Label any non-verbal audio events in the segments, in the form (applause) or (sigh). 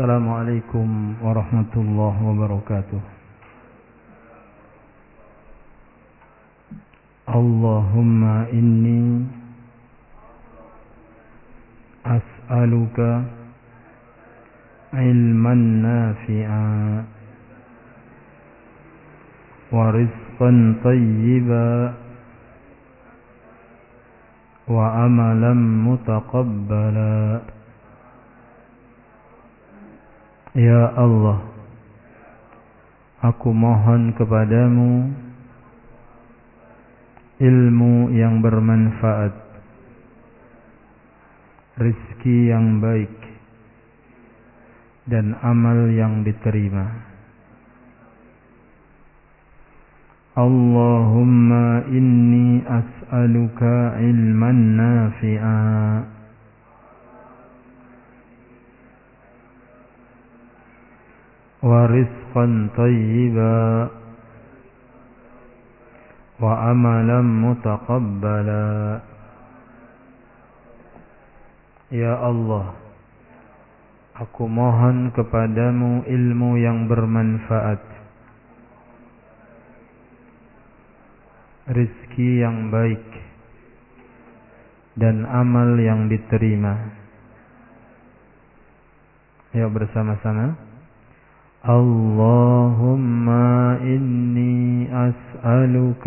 السلام عليكم ورحمة الله وبركاته. اللهم إني أسألك علما نافعا ورزقا طيبا وعملا متقبلا. Ya Allah Aku mohon kepadamu Ilmu yang bermanfaat Rizki yang baik Dan amal yang diterima. Allahumma inni as'aluka ilman nafi'a ورزقا طيبا وعملا متقبلا Ya Allah Aku mohon kepadamu ilmu yang bermanfaat Rizki yang baik Dan amal yang diterima Ya bersama-sama اللهم إني أسألك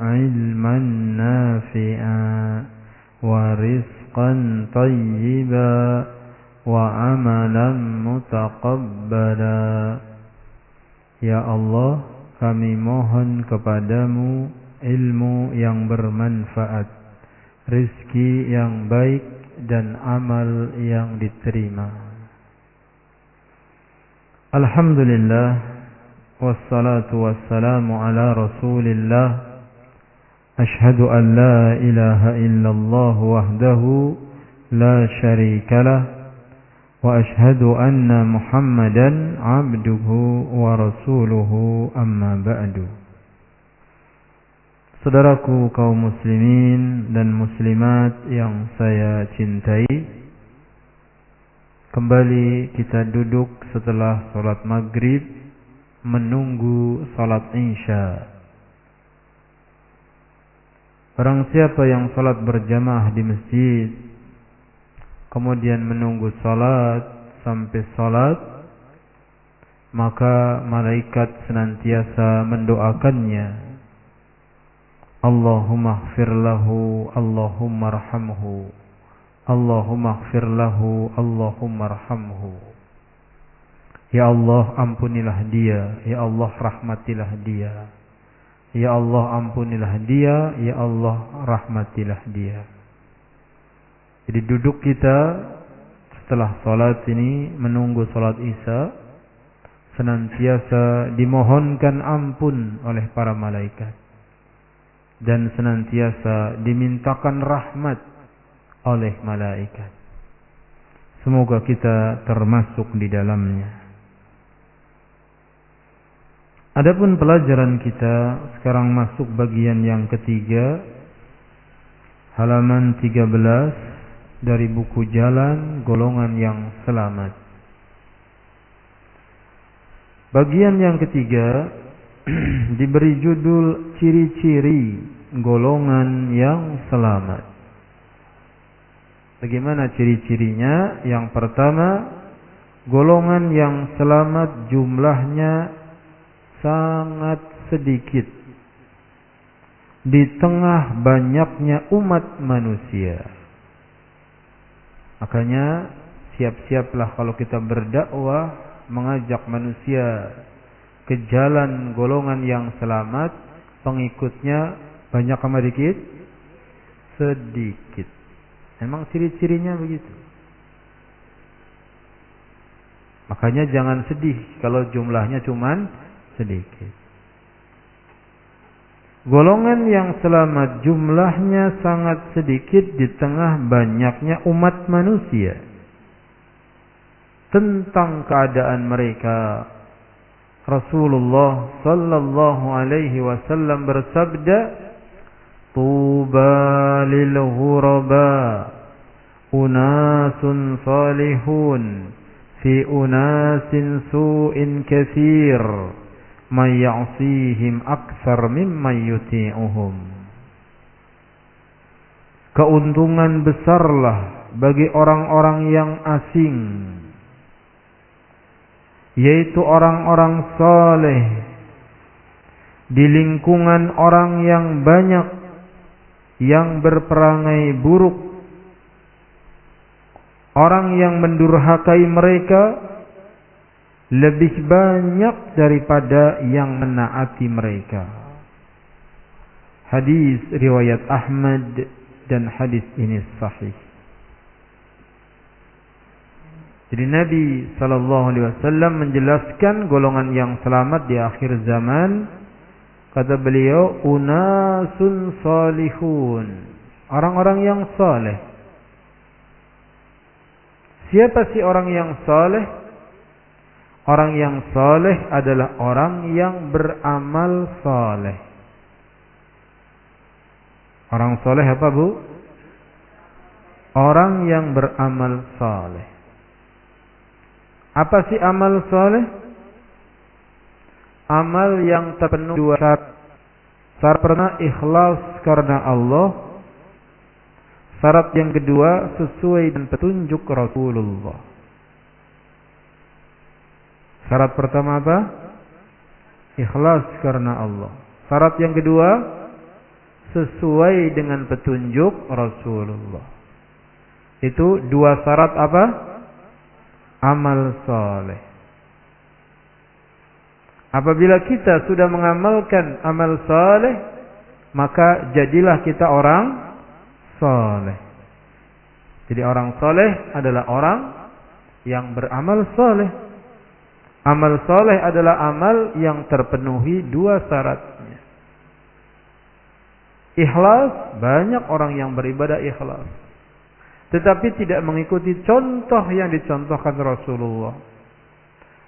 علما نافعا ورزقا طيبا وعملا متقبلا Ya Allah, kami mohon kepadamu ilmu yang bermanfaat, rizki yang baik dan amal yang diterima. الحمد لله والصلاة والسلام على رسول الله أشهد أن لا إله إلا الله وحده لا شريك له وأشهد أن محمدا عبده ورسوله أما بعد Saudaraku kaum muslimin dan muslimat yang saya cintai Kembali kita duduk setelah sholat maghrib menunggu sholat isya. Barang siapa yang sholat berjamaah di masjid, kemudian menunggu sholat sampai sholat, maka malaikat senantiasa mendoakannya. Allahumma lahu, Allahumma rahamhu. Allahumma gfir lahu, Allahumma arhamhu. Ya Allah ampunilah dia, Ya Allah rahmatilah dia. Ya Allah ampunilah dia, Ya Allah rahmatilah dia. Jadi duduk kita setelah salat ini menunggu salat Isya senantiasa dimohonkan ampun oleh para malaikat dan senantiasa dimintakan rahmat oleh malaikat. Semoga kita termasuk di dalamnya. Adapun pelajaran kita sekarang masuk bagian yang ketiga halaman 13 dari buku Jalan Golongan yang Selamat. Bagian yang ketiga (clears throat) diberi judul ciri-ciri golongan yang selamat. Bagaimana ciri-cirinya? Yang pertama, golongan yang selamat jumlahnya sangat sedikit di tengah banyaknya umat manusia. Makanya siap-siaplah kalau kita berdakwah mengajak manusia ke jalan golongan yang selamat, pengikutnya banyak sama dikit? Sedikit. Memang ciri-cirinya begitu. Makanya jangan sedih kalau jumlahnya cuman sedikit. Golongan yang selamat jumlahnya sangat sedikit di tengah banyaknya umat manusia. Tentang keadaan mereka Rasulullah sallallahu alaihi wasallam bersabda طوبى للغرباء أناس صالحون في أناس سوء كثير من يعصيهم أكثر ممن يطيعهم Keuntungan besarlah bagi orang-orang yang asing yaitu orang-orang saleh di lingkungan orang yang banyak yang berperangai buruk orang yang mendurhakai mereka lebih banyak daripada yang menaati mereka hadis riwayat Ahmad dan hadis ini sahih jadi Nabi Wasallam menjelaskan golongan yang selamat di akhir zaman. Kata beliau, unasun salihun. Orang-orang yang saleh. Siapa sih orang yang saleh? Orang yang saleh adalah orang yang beramal saleh. Orang saleh apa bu? Orang yang beramal saleh. Apa sih amal soleh? Amal yang terpenuhi dua syarat. Syarat pertama ikhlas karena Allah. Syarat yang kedua sesuai dengan petunjuk Rasulullah. Syarat pertama apa? Ikhlas karena Allah. Syarat yang kedua sesuai dengan petunjuk Rasulullah. Itu dua syarat apa? amal soleh. Apabila kita sudah mengamalkan amal soleh, maka jadilah kita orang soleh. Jadi orang soleh adalah orang yang beramal soleh. Amal soleh adalah amal yang terpenuhi dua syaratnya. Ikhlas, banyak orang yang beribadah ikhlas tetapi tidak mengikuti contoh yang dicontohkan Rasulullah.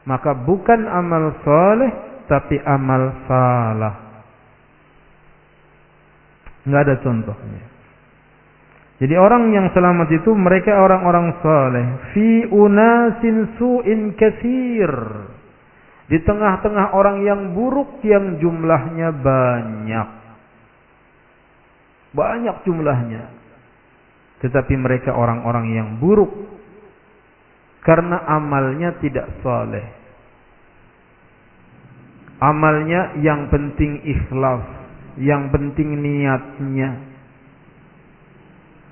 Maka bukan amal soleh, tapi amal salah. Nggak ada contohnya. Jadi orang yang selamat itu mereka orang-orang soleh. Fi unasin su'in kasir. Di tengah-tengah orang yang buruk yang jumlahnya banyak. Banyak jumlahnya tetapi mereka orang-orang yang buruk karena amalnya tidak saleh. Amalnya yang penting ikhlas, yang penting niatnya.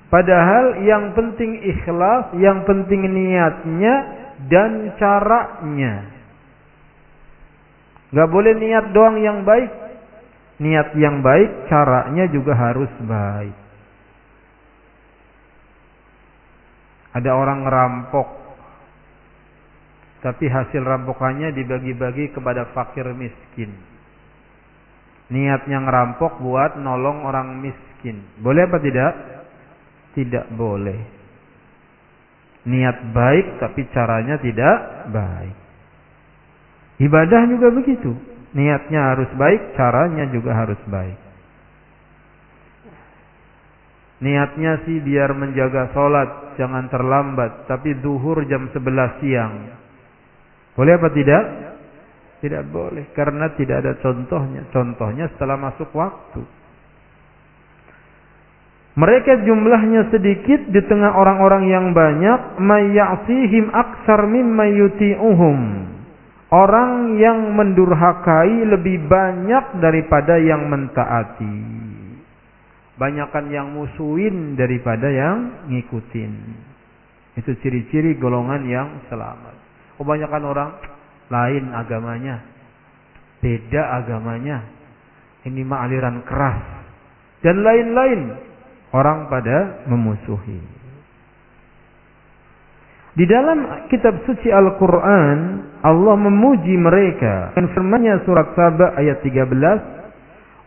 Padahal yang penting ikhlas, yang penting niatnya dan caranya. Gak boleh niat doang yang baik. Niat yang baik, caranya juga harus baik. Ada orang ngerampok. Tapi hasil rampokannya dibagi-bagi kepada fakir miskin. Niatnya ngerampok buat nolong orang miskin. Boleh apa tidak? Tidak boleh. Niat baik tapi caranya tidak baik. Ibadah juga begitu. Niatnya harus baik, caranya juga harus baik. Niatnya sih biar menjaga sholat, jangan terlambat. Tapi duhur jam 11 siang. Boleh apa tidak? Tidak boleh. Karena tidak ada contohnya. Contohnya setelah masuk waktu. Mereka jumlahnya sedikit di tengah orang-orang yang banyak. Mayya'sihim aksar mimma yuti'uhum. Orang yang mendurhakai lebih banyak daripada yang mentaati. Banyakan yang musuhin daripada yang ngikutin. Itu ciri-ciri golongan yang selamat. Kebanyakan orang lain agamanya. Beda agamanya. Ini mah aliran keras. Dan lain-lain. Orang pada memusuhi. Di dalam kitab suci Al-Quran, Allah memuji mereka. Dan firmannya surat Sabah ayat 13.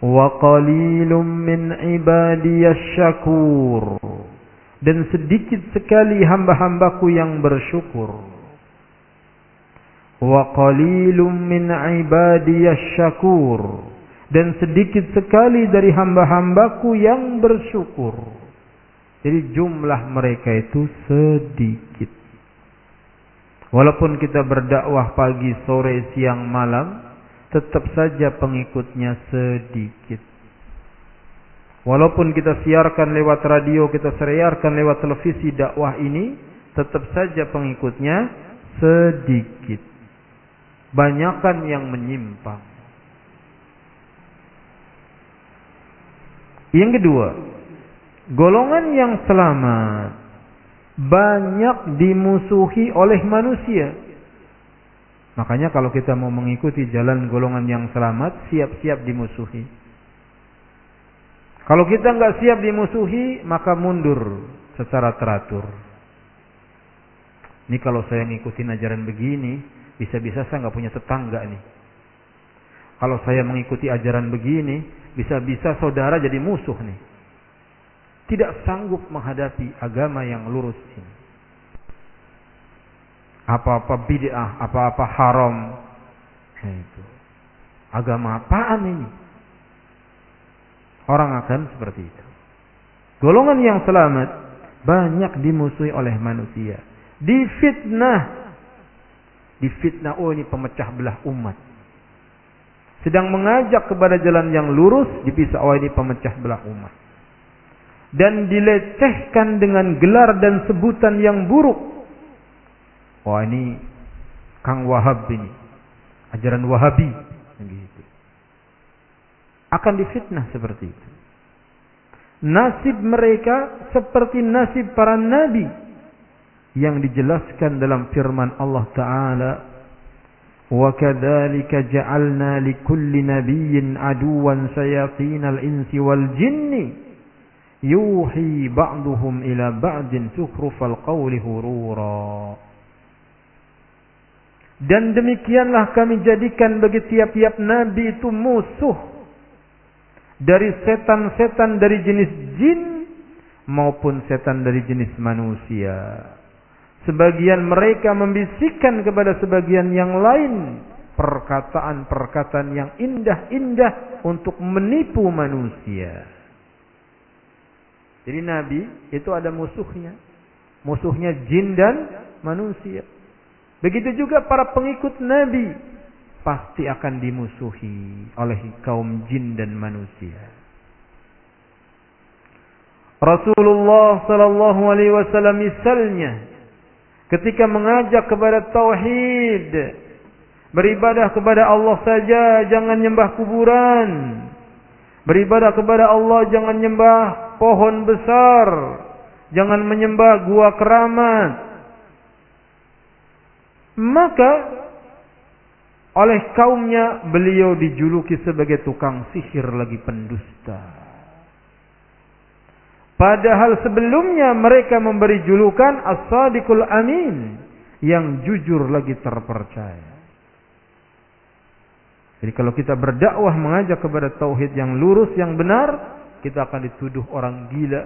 وَقَلِيلٌ مِّنْ عِبَادِيَ الشَّكُورُ Dan sedikit sekali hamba-hambaku yang bersyukur. وَقَلِيلٌ مِّنْ عِبَادِيَ الشَّكُورُ Dan sedikit sekali dari hamba-hambaku yang bersyukur. Jadi jumlah mereka itu sedikit. Walaupun kita berdakwah pagi, sore, siang, malam, tetap saja pengikutnya sedikit. Walaupun kita siarkan lewat radio, kita siarkan lewat televisi dakwah ini, tetap saja pengikutnya sedikit. Banyakan yang menyimpang. Yang kedua, golongan yang selamat banyak dimusuhi oleh manusia. Makanya kalau kita mau mengikuti jalan golongan yang selamat, siap-siap dimusuhi. Kalau kita nggak siap dimusuhi, maka mundur secara teratur. Ini kalau saya ngikutin ajaran begini, bisa-bisa saya nggak punya tetangga nih. Kalau saya mengikuti ajaran begini, bisa-bisa saudara jadi musuh nih tidak sanggup menghadapi agama yang lurus ini. Apa-apa bid'ah, apa-apa haram. Nah, itu. Agama apaan ini? Orang akan seperti itu. Golongan yang selamat banyak dimusuhi oleh manusia. Difitnah. Difitnah, oh ini pemecah belah umat. Sedang mengajak kepada jalan yang lurus, dipisah, oh ini pemecah belah umat dan dilecehkan dengan gelar dan sebutan yang buruk. Wah ini Kang Wahab ini, ajaran Wahabi, gitu. Akan difitnah seperti itu. Nasib mereka seperti nasib para nabi yang dijelaskan dalam firman Allah Taala وكذلك جعلنا لكل نبي عدوا شياطين الإنس والجن yuhi ba'duhum ila ba'din sukhrufal qawli hurura. Dan demikianlah kami jadikan bagi tiap-tiap nabi itu musuh dari setan-setan dari jenis jin maupun setan dari jenis manusia. Sebagian mereka membisikkan kepada sebagian yang lain perkataan-perkataan yang indah-indah untuk menipu manusia. Jadi Nabi itu ada musuhnya. Musuhnya jin dan manusia. Begitu juga para pengikut Nabi. Pasti akan dimusuhi oleh kaum jin dan manusia. Rasulullah sallallahu alaihi wasallam misalnya ketika mengajak kepada tauhid beribadah kepada Allah saja jangan nyembah kuburan beribadah kepada Allah jangan nyembah pohon besar, jangan menyembah gua keramat. Maka oleh kaumnya beliau dijuluki sebagai tukang sihir lagi pendusta. Padahal sebelumnya mereka memberi julukan As-Sadiqul Amin yang jujur lagi terpercaya. Jadi kalau kita berdakwah mengajak kepada tauhid yang lurus yang benar, kita akan dituduh orang gila,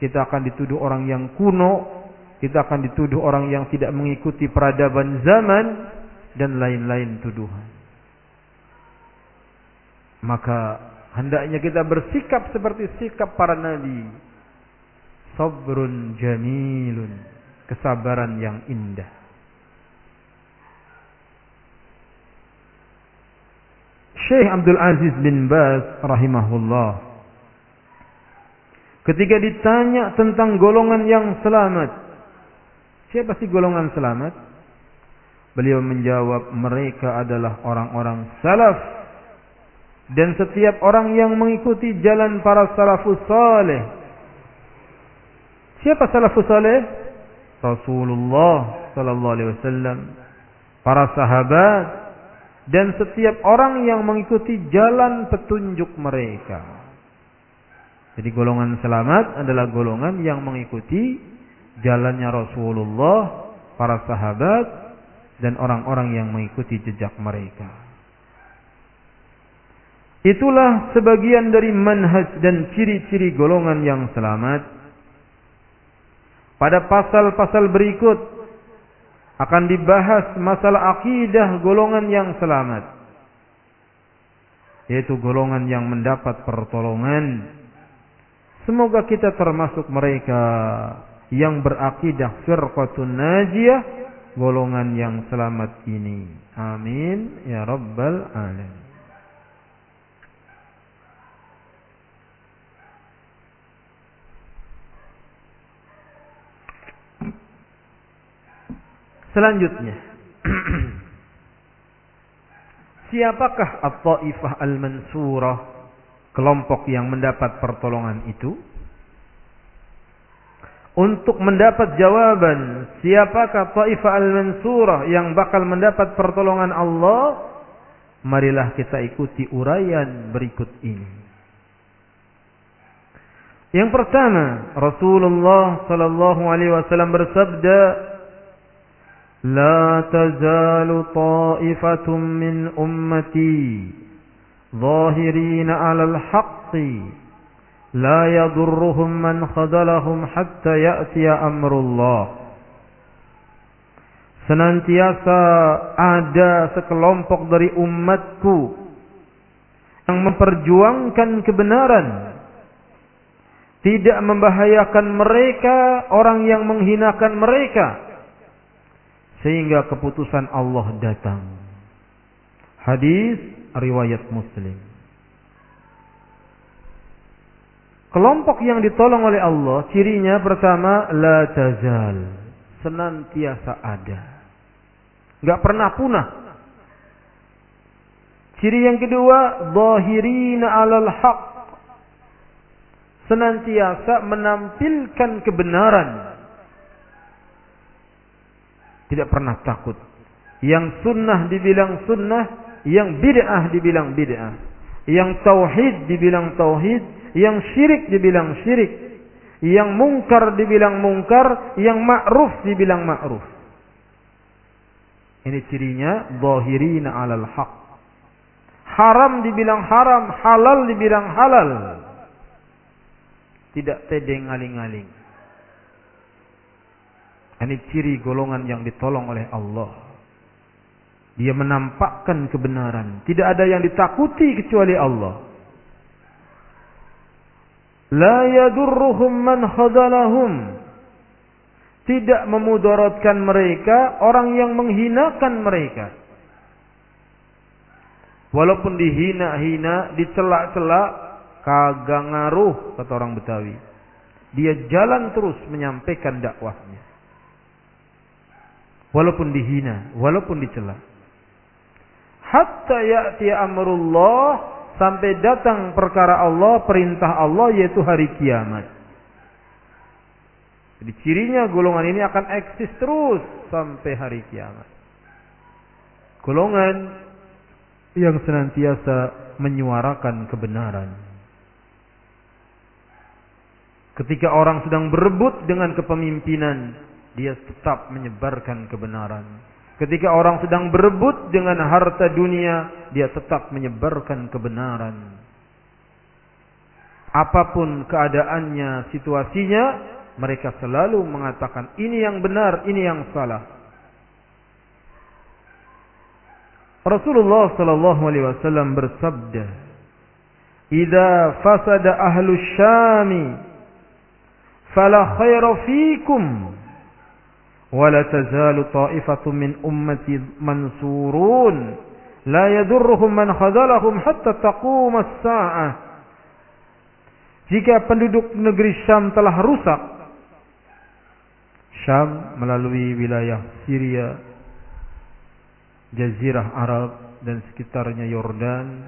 kita akan dituduh orang yang kuno, kita akan dituduh orang yang tidak mengikuti peradaban zaman dan lain-lain tuduhan. Maka hendaknya kita bersikap seperti sikap para nabi. Sabrun jamilun, kesabaran yang indah. Syekh Abdul Aziz bin Baz rahimahullah Ketika ditanya tentang golongan yang selamat. Siapa sih golongan selamat? Beliau menjawab mereka adalah orang-orang salaf. Dan setiap orang yang mengikuti jalan para salafus saleh. Siapa salafus saleh? Rasulullah sallallahu alaihi wasallam, para sahabat dan setiap orang yang mengikuti jalan petunjuk mereka. Jadi golongan selamat adalah golongan yang mengikuti jalannya Rasulullah, para sahabat, dan orang-orang yang mengikuti jejak mereka. Itulah sebagian dari manhaj dan ciri-ciri golongan yang selamat. Pada pasal-pasal berikut akan dibahas masalah akidah golongan yang selamat. Yaitu golongan yang mendapat pertolongan Semoga kita termasuk mereka yang berakidah firqatun najiyah golongan yang selamat ini. Amin ya rabbal alamin. Selanjutnya. (clears throat) Siapakah At-Taifah Al-Mansurah Kelompok yang mendapat pertolongan itu? Untuk mendapat jawaban Siapakah Taifah Al-Mansurah Yang bakal mendapat pertolongan Allah? Marilah kita ikuti uraian berikut ini. Yang pertama Rasulullah Sallallahu Alaihi Wasallam bersabda لا تزال طائفة من أمتي ظاهرين على الحق لا يضرهم من خذلهم حتى يأتي أمر الله senantiasa ada sekelompok dari umatku yang memperjuangkan kebenaran tidak membahayakan mereka orang yang menghinakan mereka sehingga keputusan Allah datang. Hadis riwayat Muslim. Kelompok yang ditolong oleh Allah, cirinya pertama la tazal, senantiasa ada. Enggak pernah punah. Ciri yang kedua, zahirina 'alal haq. Senantiasa menampilkan kebenaran tidak pernah takut. Yang sunnah dibilang sunnah, yang bid'ah dibilang bid'ah. Yang tauhid dibilang tauhid, yang syirik dibilang syirik. Yang mungkar dibilang mungkar, yang ma'ruf dibilang ma'ruf. Ini cirinya zahirina 'alal haq. Haram dibilang haram, halal dibilang halal. Tidak tedeng aling-aling. Ini ciri golongan yang ditolong oleh Allah. Dia menampakkan kebenaran. Tidak ada yang ditakuti kecuali Allah. La yadurruhum man khadalahum. Tidak memudaratkan mereka orang yang menghinakan mereka. Walaupun dihina-hina, dicelak-celak, kagak ngaruh kata orang Betawi. Dia jalan terus menyampaikan dakwahnya walaupun dihina, walaupun dicela. Hatta ya'ti amrullah sampai datang perkara Allah, perintah Allah yaitu hari kiamat. Jadi cirinya golongan ini akan eksis terus sampai hari kiamat. Golongan yang senantiasa menyuarakan kebenaran. Ketika orang sedang berebut dengan kepemimpinan, dia tetap menyebarkan kebenaran. Ketika orang sedang berebut dengan harta dunia, dia tetap menyebarkan kebenaran. Apa pun keadaannya, situasinya, mereka selalu mengatakan ini yang benar, ini yang salah. Rasulullah sallallahu alaihi wasallam bersabda, "Idza fasada ahlu syami fala khaira fikum." ولا تزال طائفة من أمتي منصورون لا يضرهم من خذلهم حتى تقوم الساعة Jika penduduk negeri Syam telah rusak, Syam melalui wilayah Syria, Jazirah Arab dan sekitarnya Yordan.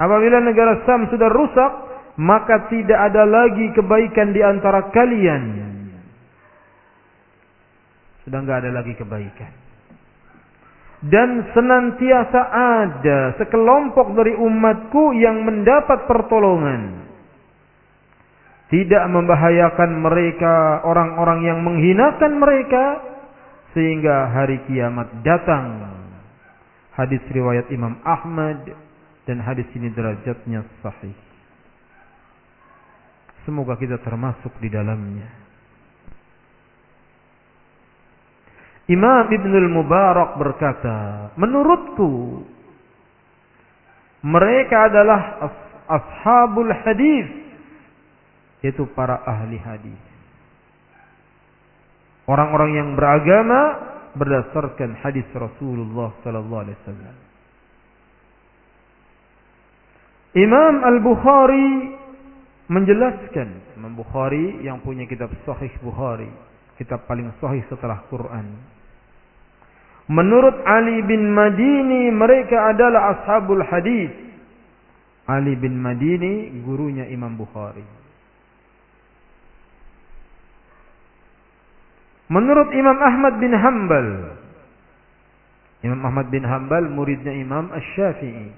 Apabila negara Syam sudah rusak, maka tidak ada lagi kebaikan di antara kalian sudah nggak ada lagi kebaikan. Dan senantiasa ada sekelompok dari umatku yang mendapat pertolongan. Tidak membahayakan mereka orang-orang yang menghinakan mereka. Sehingga hari kiamat datang. Hadis riwayat Imam Ahmad. Dan hadis ini derajatnya sahih. Semoga kita termasuk di dalamnya. Imam Ibnul Mubarak berkata, menurutku mereka adalah ashabul hadis, yaitu para ahli hadis. orang-orang yang beragama berdasarkan hadis Rasulullah sallallahu alaihi wasallam. Imam Al-Bukhari menjelaskan, Imam Bukhari yang punya kitab Sahih Bukhari, kitab paling sahih setelah Quran. Menurut Ali bin Madini mereka adalah ashabul hadis. Ali bin Madini gurunya Imam Bukhari. Menurut Imam Ahmad bin Hanbal, Imam Ahmad bin Hanbal muridnya Imam Ash-Syafi'i.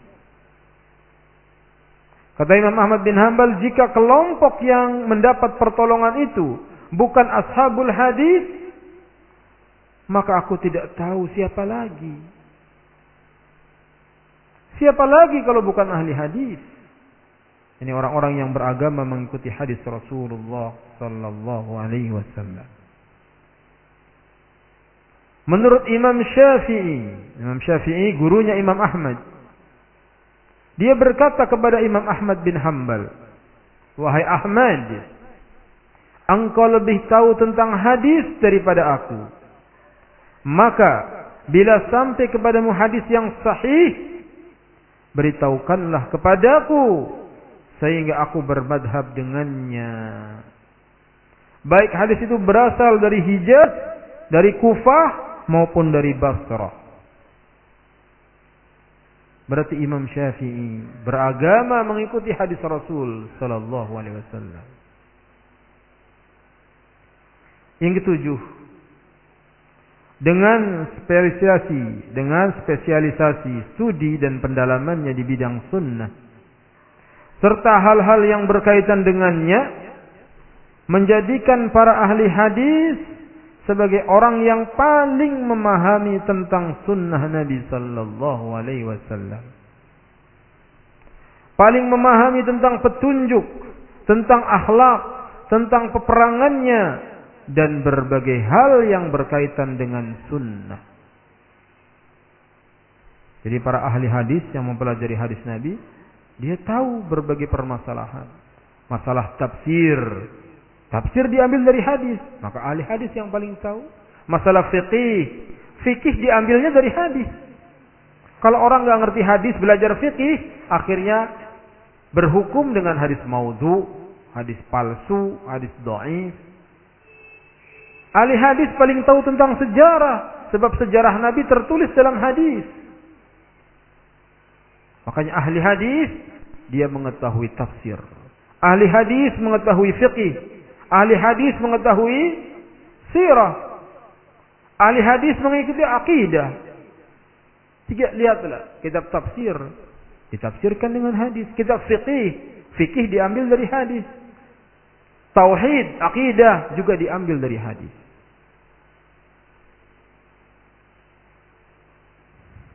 Kata Imam Ahmad bin Hanbal, jika kelompok yang mendapat pertolongan itu bukan ashabul hadis, maka aku tidak tahu siapa lagi. Siapa lagi kalau bukan ahli hadis? Ini orang-orang yang beragama mengikuti hadis Rasulullah sallallahu alaihi wasallam. Menurut Imam Syafi'i, Imam Syafi'i gurunya Imam Ahmad. Dia berkata kepada Imam Ahmad bin Hanbal, "Wahai Ahmad, engkau lebih tahu tentang hadis daripada aku. Maka bila sampai kepadamu hadis yang sahih, beritahukanlah kepadaku sehingga aku bermadhab dengannya." Baik hadis itu berasal dari Hijaz, dari Kufah maupun dari Basrah. Berarti Imam Syafi'i beragama mengikuti hadis Rasul sallallahu alaihi wasallam. Yang ketujuh, dengan spesialisasi, dengan spesialisasi studi dan pendalamannya di bidang sunnah serta hal-hal yang berkaitan dengannya menjadikan para ahli hadis sebagai orang yang paling memahami tentang sunnah Nabi sallallahu alaihi wasallam. Paling memahami tentang petunjuk, tentang akhlak, tentang peperangannya dan berbagai hal yang berkaitan dengan sunnah. Jadi para ahli hadis yang mempelajari hadis Nabi, dia tahu berbagai permasalahan. Masalah tafsir, Tafsir diambil dari hadis, maka ahli hadis yang paling tahu. Masalah fikih, fikih diambilnya dari hadis. Kalau orang nggak ngerti hadis, belajar fikih, akhirnya berhukum dengan hadis maudhu, hadis palsu, hadis doif. Ahli hadis paling tahu tentang sejarah, sebab sejarah Nabi tertulis dalam hadis. Makanya ahli hadis dia mengetahui tafsir. Ahli hadis mengetahui fikih. Ahli hadis mengetahui sirah. Ahli hadis mengikuti akidah. Tiga lihatlah kitab tafsir ditafsirkan dengan hadis. Kitab fikih, fikih diambil dari hadis. Tauhid, akidah juga diambil dari hadis.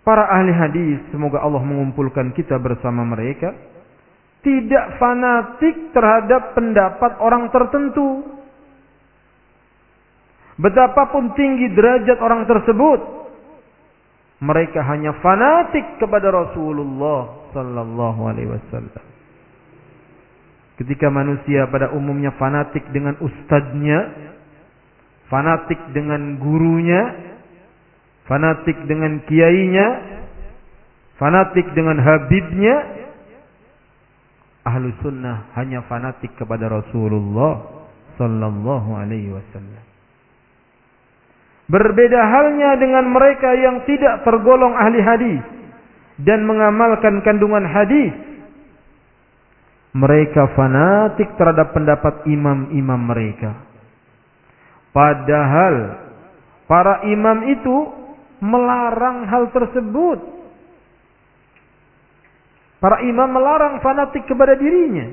Para ahli hadis, semoga Allah mengumpulkan kita bersama mereka tidak fanatik terhadap pendapat orang tertentu. Betapapun tinggi derajat orang tersebut, mereka hanya fanatik kepada Rasulullah sallallahu alaihi wasallam. Ketika manusia pada umumnya fanatik dengan ustadznya, fanatik dengan gurunya, fanatik dengan kiainya, fanatik dengan habibnya, ahlu sunnah hanya fanatik kepada Rasulullah sallallahu alaihi wasallam. Berbeda halnya dengan mereka yang tidak tergolong ahli hadis dan mengamalkan kandungan hadis. Mereka fanatik terhadap pendapat imam-imam mereka. Padahal para imam itu melarang hal tersebut Para imam melarang fanatik kepada dirinya.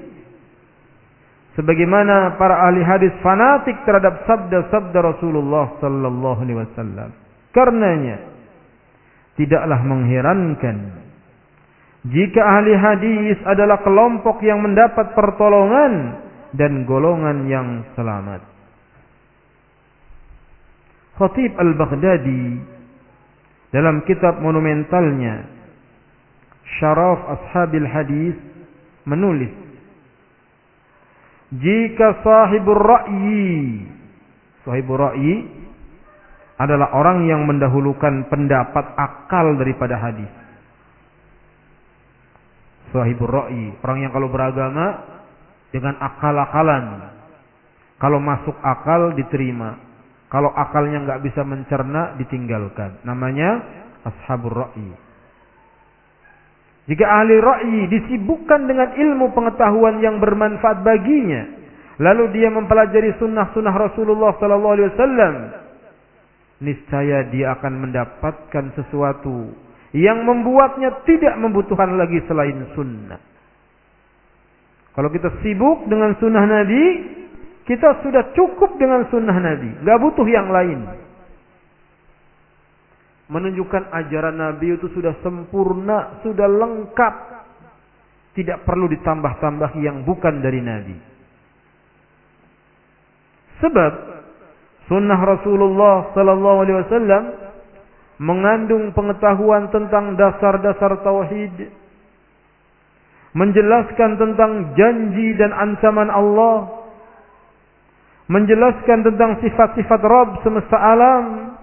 Sebagaimana para ahli hadis fanatik terhadap sabda-sabda Rasulullah sallallahu alaihi wasallam. Karenanya tidaklah mengherankan jika ahli hadis adalah kelompok yang mendapat pertolongan dan golongan yang selamat. Khatib Al-Baghdadi dalam kitab monumentalnya Syaraf Ashabil Hadis menulis jika sahibur ra'yi sahibur ra'yi adalah orang yang mendahulukan pendapat akal daripada hadis. Sahibur ra'i, orang yang kalau beragama dengan akal-akalan. Kalau masuk akal diterima. Kalau akalnya nggak bisa mencerna ditinggalkan. Namanya ashabur ra'i. Jika ahli ra'i disibukkan dengan ilmu pengetahuan yang bermanfaat baginya, lalu dia mempelajari sunnah-sunnah Rasulullah sallallahu alaihi wasallam, niscaya dia akan mendapatkan sesuatu yang membuatnya tidak membutuhkan lagi selain sunnah. Kalau kita sibuk dengan sunnah Nabi, kita sudah cukup dengan sunnah Nabi, nggak butuh yang lain. Menunjukkan ajaran Nabi itu sudah sempurna, sudah lengkap, tidak perlu ditambah-tambah yang bukan dari Nabi. Sebab Sunnah Rasulullah sallallahu alaihi wasallam mengandung pengetahuan tentang dasar-dasar tauhid, menjelaskan tentang janji dan ancaman Allah, menjelaskan tentang sifat-sifat Rabb semesta alam,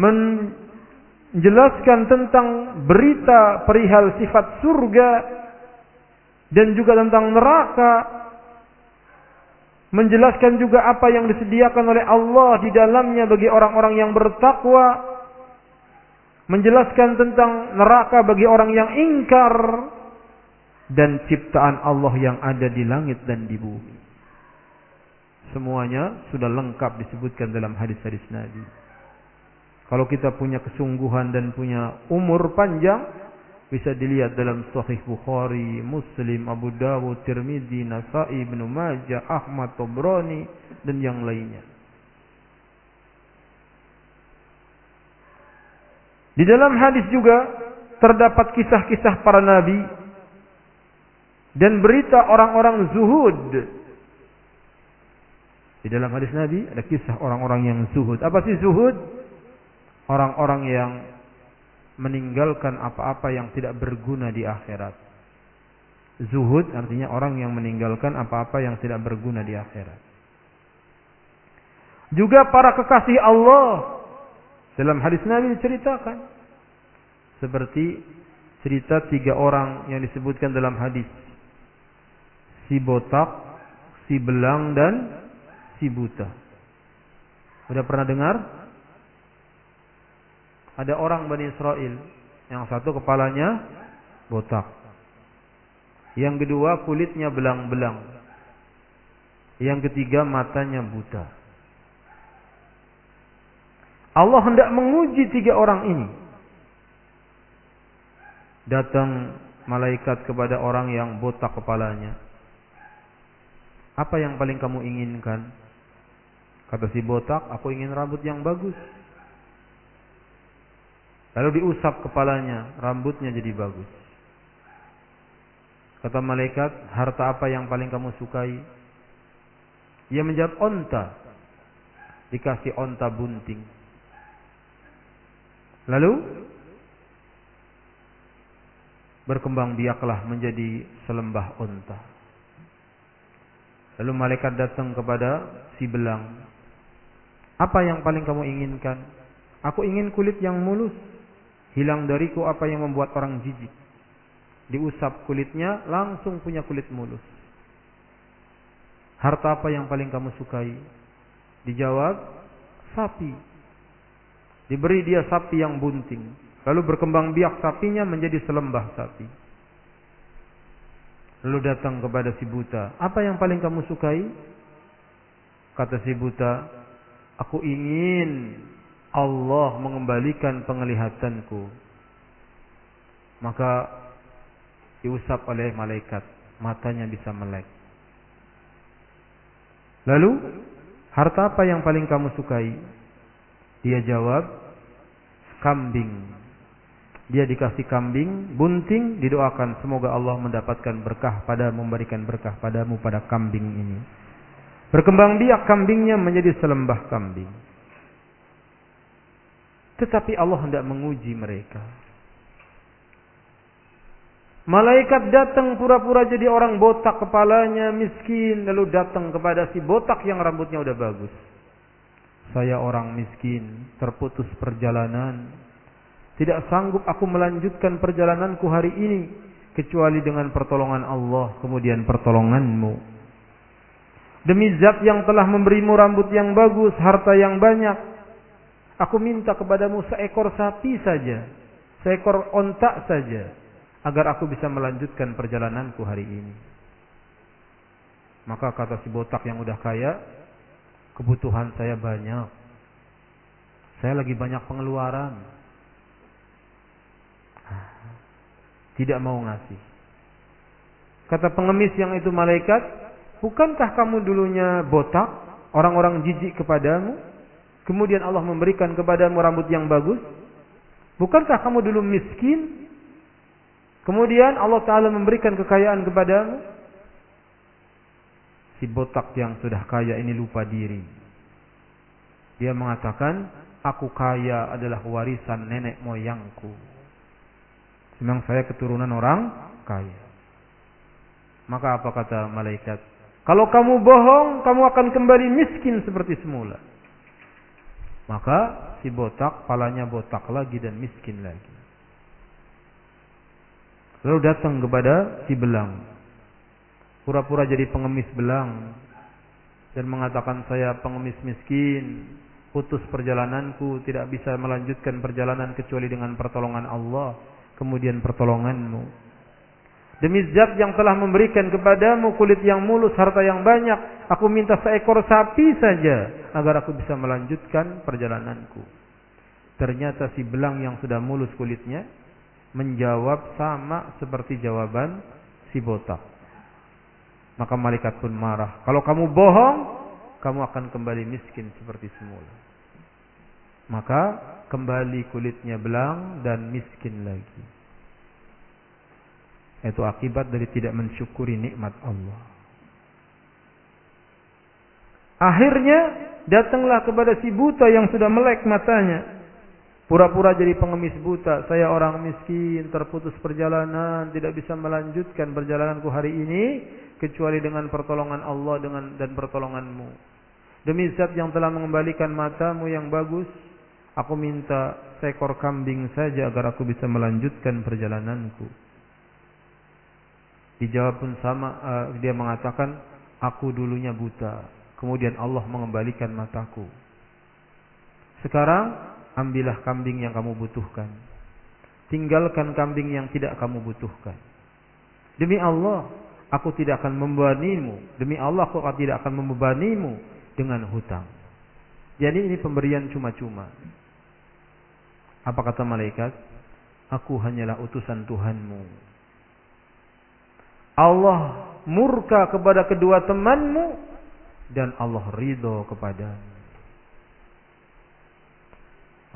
menjelaskan tentang berita perihal sifat surga dan juga tentang neraka menjelaskan juga apa yang disediakan oleh Allah di dalamnya bagi orang-orang yang bertakwa, menjelaskan tentang neraka bagi orang yang ingkar dan ciptaan Allah yang ada di langit dan di bumi. Semuanya sudah lengkap disebutkan dalam hadis-hadis Nabi. Kalau kita punya kesungguhan dan punya umur panjang, bisa dilihat dalam Sahih Bukhari, Muslim, Abu Dawud, Tirmidzi, Nasai, Ibnu Majah, Ahmad, Tobroni dan yang lainnya. Di dalam hadis juga terdapat kisah-kisah para nabi dan berita orang-orang zuhud. Di dalam hadis Nabi ada kisah orang-orang yang zuhud. Apa sih zuhud? Orang-orang yang meninggalkan apa-apa yang tidak berguna di akhirat. Zuhud artinya orang yang meninggalkan apa-apa yang tidak berguna di akhirat. Juga para kekasih Allah dalam hadis Nabi diceritakan seperti cerita tiga orang yang disebutkan dalam hadis si botak, si belang dan si buta. Sudah pernah dengar? ada orang Bani Israel yang satu kepalanya botak. Yang kedua kulitnya belang-belang. Yang ketiga matanya buta. Allah hendak menguji tiga orang ini. Datang malaikat kepada orang yang botak kepalanya. Apa yang paling kamu inginkan? Kata si botak, aku ingin rambut yang bagus. Lalu diusap kepalanya, rambutnya jadi bagus. Kata malaikat, harta apa yang paling kamu sukai? Ia menjawab onta. Dikasih onta bunting. Lalu berkembang biaklah menjadi selembah onta. Lalu malaikat datang kepada si belang. Apa yang paling kamu inginkan? Aku ingin kulit yang mulus. Hilang dariku apa yang membuat orang jijik. Diusap kulitnya, langsung punya kulit mulus. Harta apa yang paling kamu sukai? Dijawab, sapi. Diberi dia sapi yang bunting. Lalu berkembang biak sapinya menjadi selembah sapi. Lalu datang kepada si buta. Apa yang paling kamu sukai? Kata si buta, aku ingin Allah mengembalikan penglihatanku. Maka diusap oleh malaikat matanya bisa melek. Lalu harta apa yang paling kamu sukai? Dia jawab kambing. Dia dikasih kambing bunting didoakan semoga Allah mendapatkan berkah pada memberikan berkah padamu pada kambing ini berkembang biak kambingnya menjadi selembah kambing tetapi Allah hendak menguji mereka. Malaikat datang pura-pura jadi orang botak kepalanya miskin lalu datang kepada si botak yang rambutnya udah bagus. Saya orang miskin, terputus perjalanan. Tidak sanggup aku melanjutkan perjalananku hari ini kecuali dengan pertolongan Allah kemudian pertolonganmu. Demi zat yang telah memberimu rambut yang bagus, harta yang banyak, aku minta kepadamu seekor sapi saja, seekor ontak saja, agar aku bisa melanjutkan perjalananku hari ini. Maka kata si botak yang udah kaya, kebutuhan saya banyak. Saya lagi banyak pengeluaran. Tidak mau ngasih. Kata pengemis yang itu malaikat, bukankah kamu dulunya botak, orang-orang jijik kepadamu, kemudian Allah memberikan kepadamu rambut yang bagus? Bukankah kamu dulu miskin, kemudian Allah Ta'ala memberikan kekayaan kepadamu? si botak yang sudah kaya ini lupa diri. Dia mengatakan, aku kaya adalah warisan nenek moyangku. Memang saya keturunan orang kaya. Maka apa kata malaikat? Kalau kamu bohong, kamu akan kembali miskin seperti semula. Maka si botak, palanya botak lagi dan miskin lagi. Lalu datang kepada si belang pura-pura jadi pengemis belang dan mengatakan saya pengemis miskin, putus perjalananku, tidak bisa melanjutkan perjalanan kecuali dengan pertolongan Allah, kemudian pertolonganmu. Demi zat yang telah memberikan kepadamu kulit yang mulus, harta yang banyak, aku minta seekor sapi saja agar aku bisa melanjutkan perjalananku. Ternyata si belang yang sudah mulus kulitnya menjawab sama seperti jawaban si botak. Maka malaikat pun marah. Kalau kamu bohong, kamu akan kembali miskin seperti semula. Maka kembali kulitnya belang dan miskin lagi. Itu akibat dari tidak mensyukuri nikmat Allah. Akhirnya datanglah kepada si buta yang sudah melek matanya. Pura-pura jadi pengemis buta. Saya orang miskin, terputus perjalanan, tidak bisa melanjutkan perjalananku hari ini kecuali dengan pertolongan Allah dengan dan pertolonganmu. Demi zat yang telah mengembalikan matamu yang bagus, aku minta seekor kambing saja agar aku bisa melanjutkan perjalananku. Dijawab pun sama, uh, dia mengatakan, aku dulunya buta, kemudian Allah mengembalikan mataku. Sekarang ambillah kambing yang kamu butuhkan. Tinggalkan kambing yang tidak kamu butuhkan. Demi Allah, aku tidak akan membebanimu. Demi Allah, aku tidak akan membebanimu dengan hutang. Jadi ini pemberian cuma-cuma. Apa kata malaikat? Aku hanyalah utusan Tuhanmu. Allah murka kepada kedua temanmu dan Allah ridho kepadamu.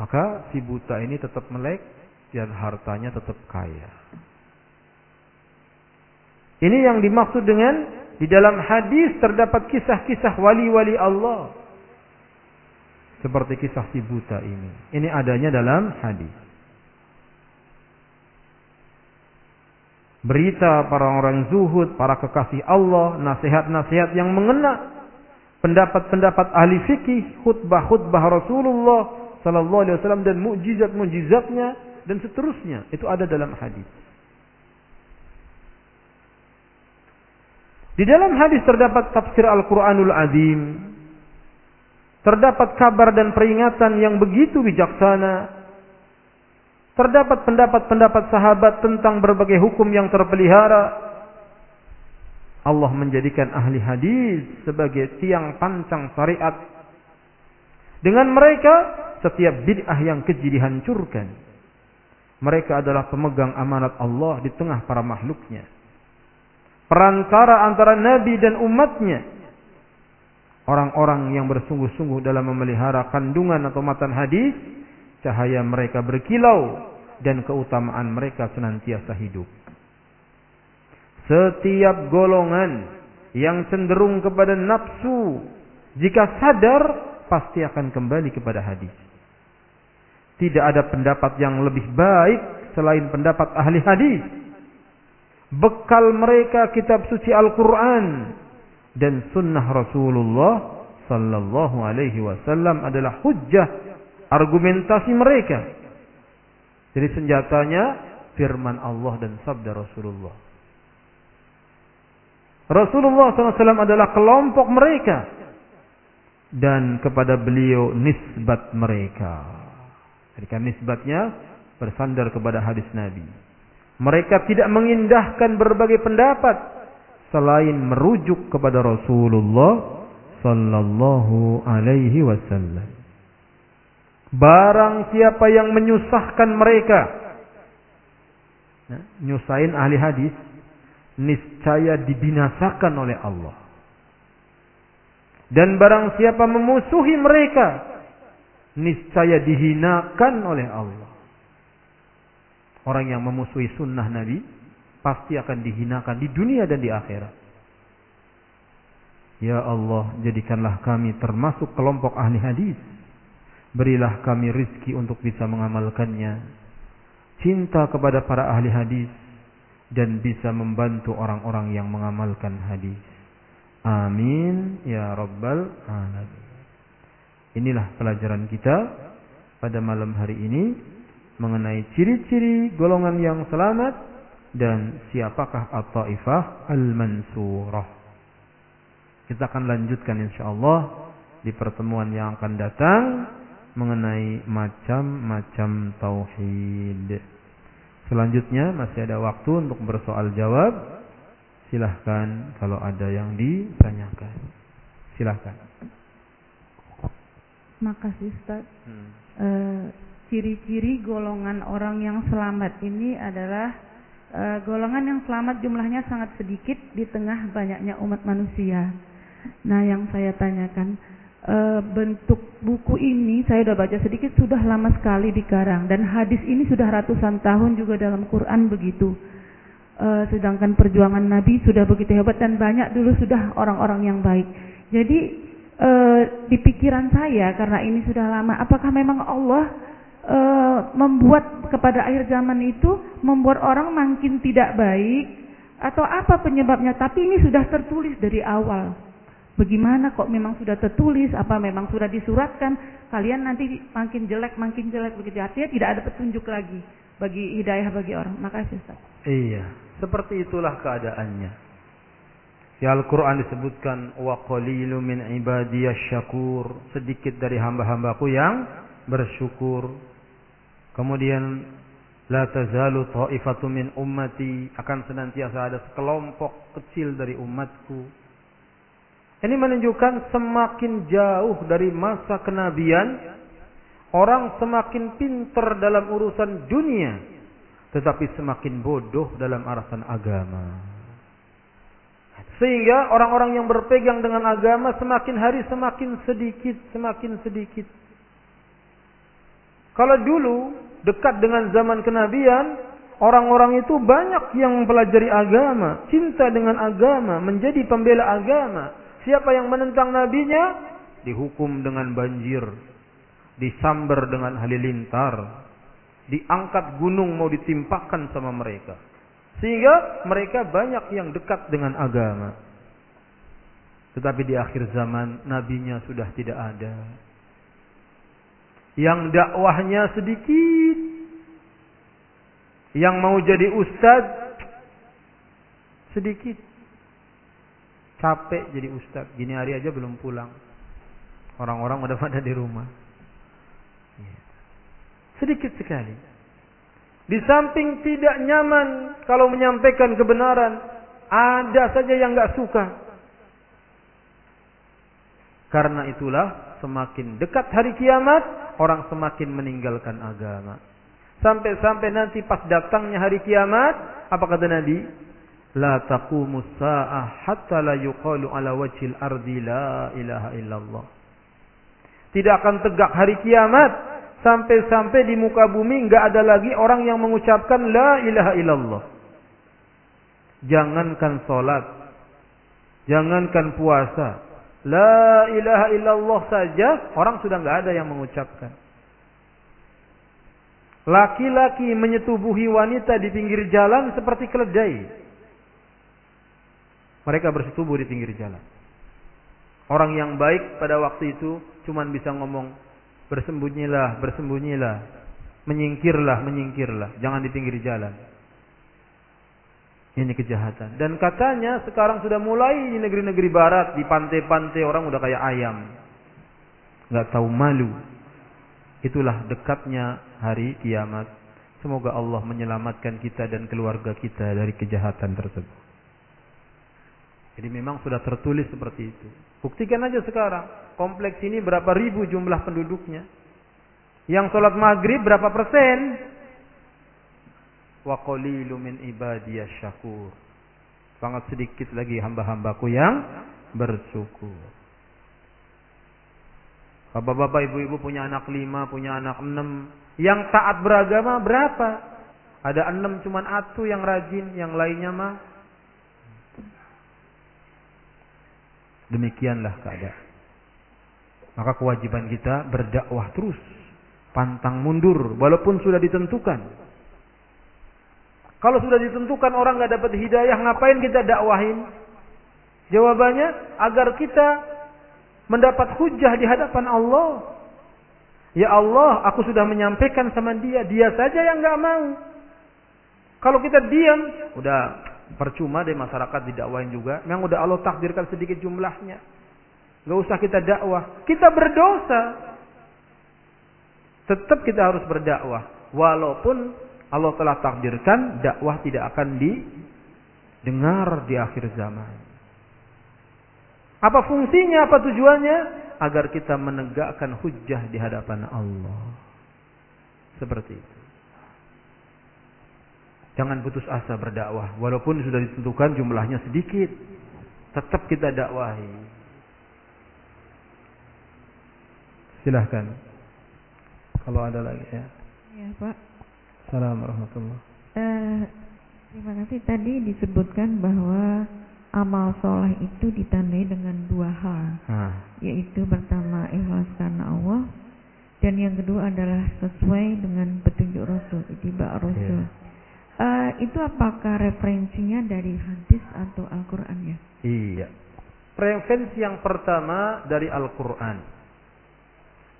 Maka si buta ini tetap melek dan hartanya tetap kaya. Ini yang dimaksud dengan di dalam hadis terdapat kisah-kisah wali-wali Allah. Seperti kisah si buta ini. Ini adanya dalam hadis. Berita para orang zuhud, para kekasih Allah, nasihat-nasihat yang mengena pendapat-pendapat ahli fikih, khutbah-khutbah Rasulullah sallallahu alaihi wasallam dan mukjizat-mukjizatnya dan seterusnya itu ada dalam hadis. Di dalam hadis terdapat tafsir Al-Qur'anul Azim. Terdapat kabar dan peringatan yang begitu bijaksana. Terdapat pendapat-pendapat sahabat tentang berbagai hukum yang terpelihara. Allah menjadikan ahli hadis sebagai tiang pancang syariat. Dengan mereka setiap bid'ah yang keji dihancurkan. Mereka adalah pemegang amanat Allah di tengah para makhluknya. Perantara antara Nabi dan umatnya. Orang-orang yang bersungguh-sungguh dalam memelihara kandungan atau matan hadis. Cahaya mereka berkilau. Dan keutamaan mereka senantiasa hidup. Setiap golongan yang cenderung kepada nafsu. Jika sadar pasti akan kembali kepada hadis. Tidak ada pendapat yang lebih baik selain pendapat ahli hadis. Bekal mereka kitab suci Al-Quran dan sunnah Rasulullah sallallahu alaihi wasallam adalah hujjah argumentasi mereka. Jadi senjatanya firman Allah dan sabda Rasulullah. Rasulullah SAW adalah kelompok mereka dan kepada beliau nisbat mereka. Jadi kan nisbatnya bersandar kepada hadis Nabi. Mereka tidak mengindahkan berbagai pendapat selain merujuk kepada Rasulullah sallallahu alaihi wasallam. Barang siapa yang menyusahkan mereka, nyusahin ahli hadis, niscaya dibinasakan oleh Allah. Dan barang siapa memusuhi mereka, niscaya dihinakan oleh Allah. Orang yang memusuhi sunnah Nabi, pasti akan dihinakan di dunia dan di akhirat. Ya Allah, jadikanlah kami termasuk kelompok ahli hadis. Berilah kami rizki untuk bisa mengamalkannya. Cinta kepada para ahli hadis. Dan bisa membantu orang-orang yang mengamalkan hadis. Amin. Ya Rabbal Alamin. Inilah pelajaran kita pada malam hari ini. Mengenai ciri-ciri golongan yang selamat. Dan siapakah at-ta'ifah al-mansurah. Kita akan lanjutkan insyaallah di pertemuan yang akan datang mengenai macam-macam tauhid. Selanjutnya masih ada waktu untuk bersoal jawab. Silahkan kalau ada yang ditanyakan. Silahkan. Makasih Ustaz. Hmm. E, ciri-ciri golongan orang yang selamat ini adalah e, golongan yang selamat jumlahnya sangat sedikit di tengah banyaknya umat manusia. Nah, yang saya tanyakan e, bentuk buku ini saya sudah baca sedikit sudah lama sekali dikarang dan hadis ini sudah ratusan tahun juga dalam Quran begitu. E, sedangkan perjuangan Nabi sudah begitu hebat dan banyak dulu sudah orang-orang yang baik. Jadi e, di pikiran saya karena ini sudah lama, apakah memang Allah e, membuat kepada akhir zaman itu membuat orang makin tidak baik atau apa penyebabnya? Tapi ini sudah tertulis dari awal. Bagaimana kok memang sudah tertulis, apa memang sudah disuratkan, kalian nanti makin jelek, makin jelek begitu. Artinya tidak ada petunjuk lagi bagi hidayah bagi orang. Makasih Ustaz. Iya, seperti itulah keadaannya. Di Al-Quran disebutkan wa qalilu min syakur sedikit dari hamba-hambaku yang bersyukur. Kemudian la tazalu ta'ifatu min ummati akan senantiasa ada sekelompok kecil dari umatku ini menunjukkan semakin jauh dari masa kenabian, orang semakin pinter dalam urusan dunia, tetapi semakin bodoh dalam arasan agama. Sehingga orang-orang yang berpegang dengan agama semakin hari semakin sedikit, semakin sedikit. Kalau dulu dekat dengan zaman kenabian, orang-orang itu banyak yang mempelajari agama, cinta dengan agama, menjadi pembela agama, Siapa yang menentang nabinya dihukum dengan banjir, disambar dengan halilintar, diangkat gunung mau ditimpakan sama mereka. Sehingga mereka banyak yang dekat dengan agama. Tetapi di akhir zaman nabinya sudah tidak ada. Yang dakwahnya sedikit. Yang mau jadi ustadz sedikit. Capek jadi ustaz. Gini hari aja belum pulang. Orang-orang udah pada di rumah. Iya. Sedikit sekali. Di samping tidak nyaman kalau menyampaikan kebenaran, ada saja yang nggak suka. Karena itulah semakin dekat hari kiamat, orang semakin meninggalkan agama. Sampai-sampai nanti pas datangnya hari kiamat, apa kata Nabi? La taqumu sa'ah hatta la yuqalu ala wajhil ardi la ilaha illallah. Tidak akan tegak hari kiamat sampai-sampai di muka bumi enggak ada lagi orang yang mengucapkan la ilaha illallah. Jangankan salat, jangankan puasa, la ilaha illallah saja orang sudah enggak ada yang mengucapkan. Laki-laki menyetubuhi wanita di pinggir jalan seperti keledai. Mereka bersetubuh di pinggir jalan. Orang yang baik pada waktu itu cuman bisa ngomong bersembunyilah, bersembunyilah, menyingkirlah, menyingkirlah, jangan di pinggir jalan. Ini kejahatan. Dan katanya sekarang sudah mulai di negeri-negeri barat, di pantai-pantai orang udah kayak ayam. Nggak tahu malu. Itulah dekatnya hari kiamat. Semoga Allah menyelamatkan kita dan keluarga kita dari kejahatan tersebut. Jadi memang sudah tertulis seperti itu. Buktikan aja sekarang. Kompleks ini berapa ribu jumlah penduduknya. Yang sholat maghrib berapa persen? Wa qalilu min ibadiyah syakur. Sangat sedikit lagi hamba-hambaku yang bersyukur. Bapak-bapak, ibu-ibu punya anak lima, punya anak enam. Yang taat beragama berapa? Ada enam cuman atu yang rajin, yang lainnya mah Demikianlah keadaan. Maka kewajiban kita berdakwah terus. Pantang mundur walaupun sudah ditentukan. Kalau sudah ditentukan orang nggak dapat hidayah, ngapain kita dakwahin? Jawabannya agar kita mendapat hujah di hadapan Allah. Ya Allah, aku sudah menyampaikan sama dia, dia saja yang nggak mau. Kalau kita diam, udah Percuma deh masyarakat didakwain juga. Memang udah Allah takdirkan sedikit jumlahnya. Gak usah kita dakwah. Kita berdosa. Tetap kita harus berdakwah. Walaupun Allah telah takdirkan dakwah tidak akan didengar di akhir zaman. Apa fungsinya, apa tujuannya? Agar kita menegakkan hujah di hadapan Allah. Seperti itu. Jangan putus asa berdakwah. Walaupun sudah ditentukan jumlahnya sedikit. Tetap kita dakwahi. Silahkan. Kalau ada lagi ya. Ya Pak. Assalamualaikum warahmatullahi uh, Terima kasih tadi disebutkan bahwa amal soleh itu ditandai dengan dua hal. Ha. Yaitu pertama ikhlas karena Allah. Dan yang kedua adalah sesuai dengan petunjuk Rasul, itiba Rasul. Yeah. Uh, itu apakah referensinya dari hadis atau Al-Quran ya? Iya. Referensi yang pertama dari Al-Quran.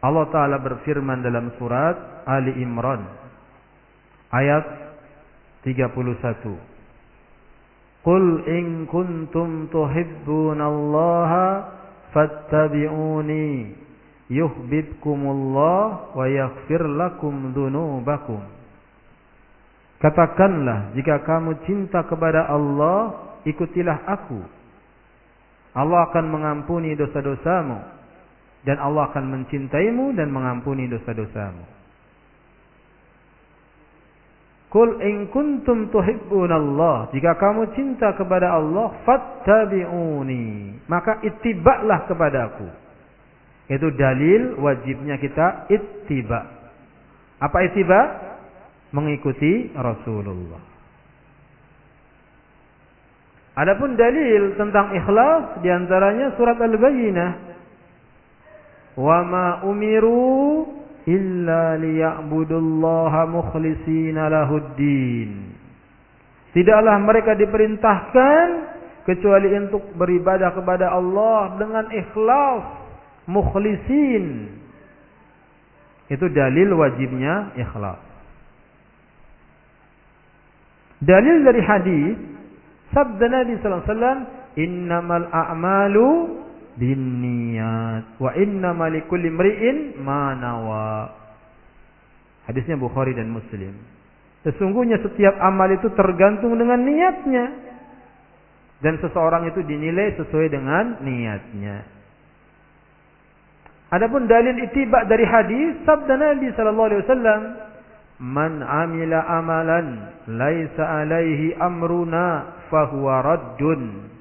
Allah Ta'ala berfirman dalam surat Ali Imran. Ayat 31. Qul in kuntum tuhibbunallaha fattabi'uni yuhibbukumullah wa yaghfir lakum dhunubakum. Katakanlah, jika kamu cinta kepada Allah, ikutilah aku. Allah akan mengampuni dosa-dosamu. Dan Allah akan mencintaimu dan mengampuni dosa-dosamu. Kul in kuntum Allah. Jika kamu cinta kepada Allah, fattabi'uni. Maka ittiba'lah kepadaku. Itu dalil wajibnya kita ittiba. Apa ittiba? Mengikuti Rasulullah. Adapun dalil tentang ikhlas di antaranya surat Al-Bayyinah. Wa ma umiru illa liya'budullaha mukhlishina lahuddin. Tidaklah mereka diperintahkan kecuali untuk beribadah kepada Allah dengan ikhlas, mukhlisin. Itu dalil wajibnya ikhlas. Dalil dari hadis sabda Nabi sallallahu alaihi wasallam, "Innamal a'malu binniyat wa innamal likulli imri'in ma nawa." Hadisnya Bukhari dan Muslim. Sesungguhnya setiap amal itu tergantung dengan niatnya. Dan seseorang itu dinilai sesuai dengan niatnya. Adapun dalil itibak dari hadis sabda Nabi sallallahu alaihi wasallam, Man amila amalan laisa alaihi amruna fahuwa raddun.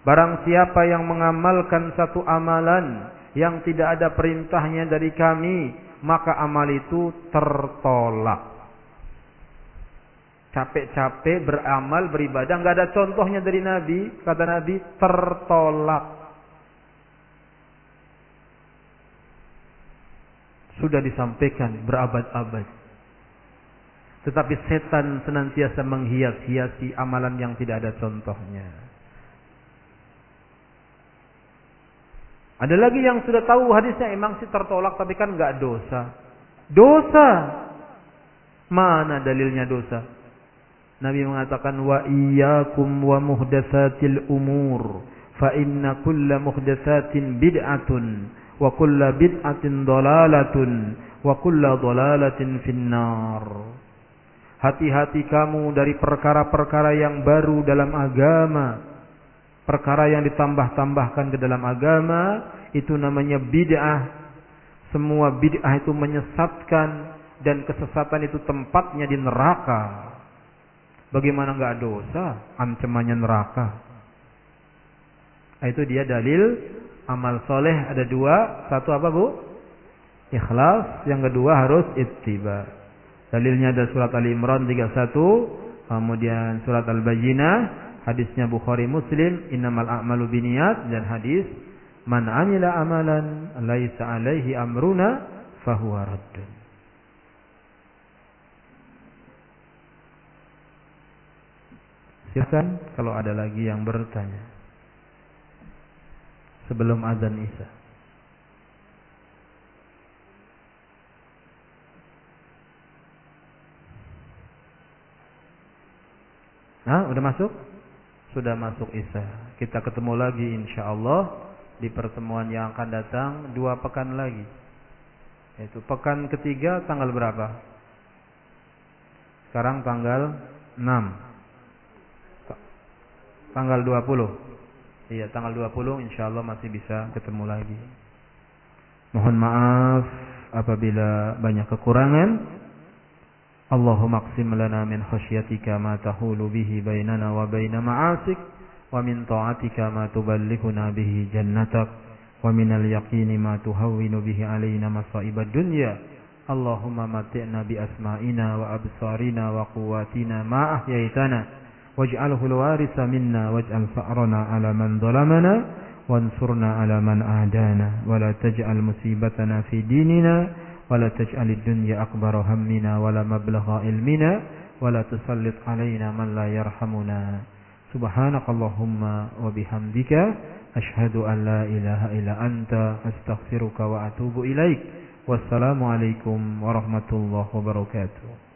Barang siapa yang mengamalkan satu amalan yang tidak ada perintahnya dari kami, maka amal itu tertolak. Capek-capek beramal, beribadah, nggak ada contohnya dari Nabi, kata Nabi, tertolak. Sudah disampaikan berabad-abad. Tetapi setan senantiasa menghias-hiasi amalan yang tidak ada contohnya. Ada lagi yang sudah tahu hadisnya emang sih tertolak tapi kan nggak dosa. Dosa. Mana dalilnya dosa? Nabi mengatakan wa iyyakum wa muhdatsatil umur fa inna kulla muhdatsatin bid'atun wa kulla bid'atin dalalatun wa kulla dalalatin finnar. Hati-hati kamu dari perkara-perkara yang baru dalam agama perkara yang ditambah-tambahkan ke dalam agama itu namanya bid'ah. Semua bid'ah itu menyesatkan dan kesesatan itu tempatnya di neraka. Bagaimana enggak dosa ancamannya neraka? Itu dia dalil amal soleh ada dua. Satu apa bu? Ikhlas. Yang kedua harus ittiba. Dalilnya ada surat Ali Imran 31. Kemudian surat Al-Bajinah Hadisnya Bukhari Muslim, innamal a'malu biniyat dan hadis man amila amalan laisa alaihi amruna fahuwa raddun. Silakan kalau ada lagi yang bertanya. Sebelum azan Isya. Nah, udah masuk? sudah masuk Isya. Kita ketemu lagi insya Allah di pertemuan yang akan datang dua pekan lagi. Yaitu pekan ketiga tanggal berapa? Sekarang tanggal 6. Tanggal 20. Iya, tanggal 20 insya Allah masih bisa ketemu lagi. Mohon maaf apabila banyak kekurangan. اللهم اقسم لنا من خشيتك ما تحول به بيننا وبين معاصيك ومن طاعتك ما تبلغنا به جنتك ومن اليقين ما تهون به علينا مصائب الدنيا. اللهم متعنا بأسمائنا وأبصارنا وقواتنا ما أحييتنا. واجعله الوارث منا واجعل فأرنا على من ظلمنا وانصرنا على من أعدانا ولا تجعل مصيبتنا في ديننا. ولا تجعل الدنيا أكبر همنا ولا مبلغ علمنا ولا تسلط علينا من لا يرحمنا. سبحانك اللهم وبحمدك أشهد أن لا إله إلا أنت أستغفرك وأتوب إليك. والسلام عليكم ورحمة الله وبركاته.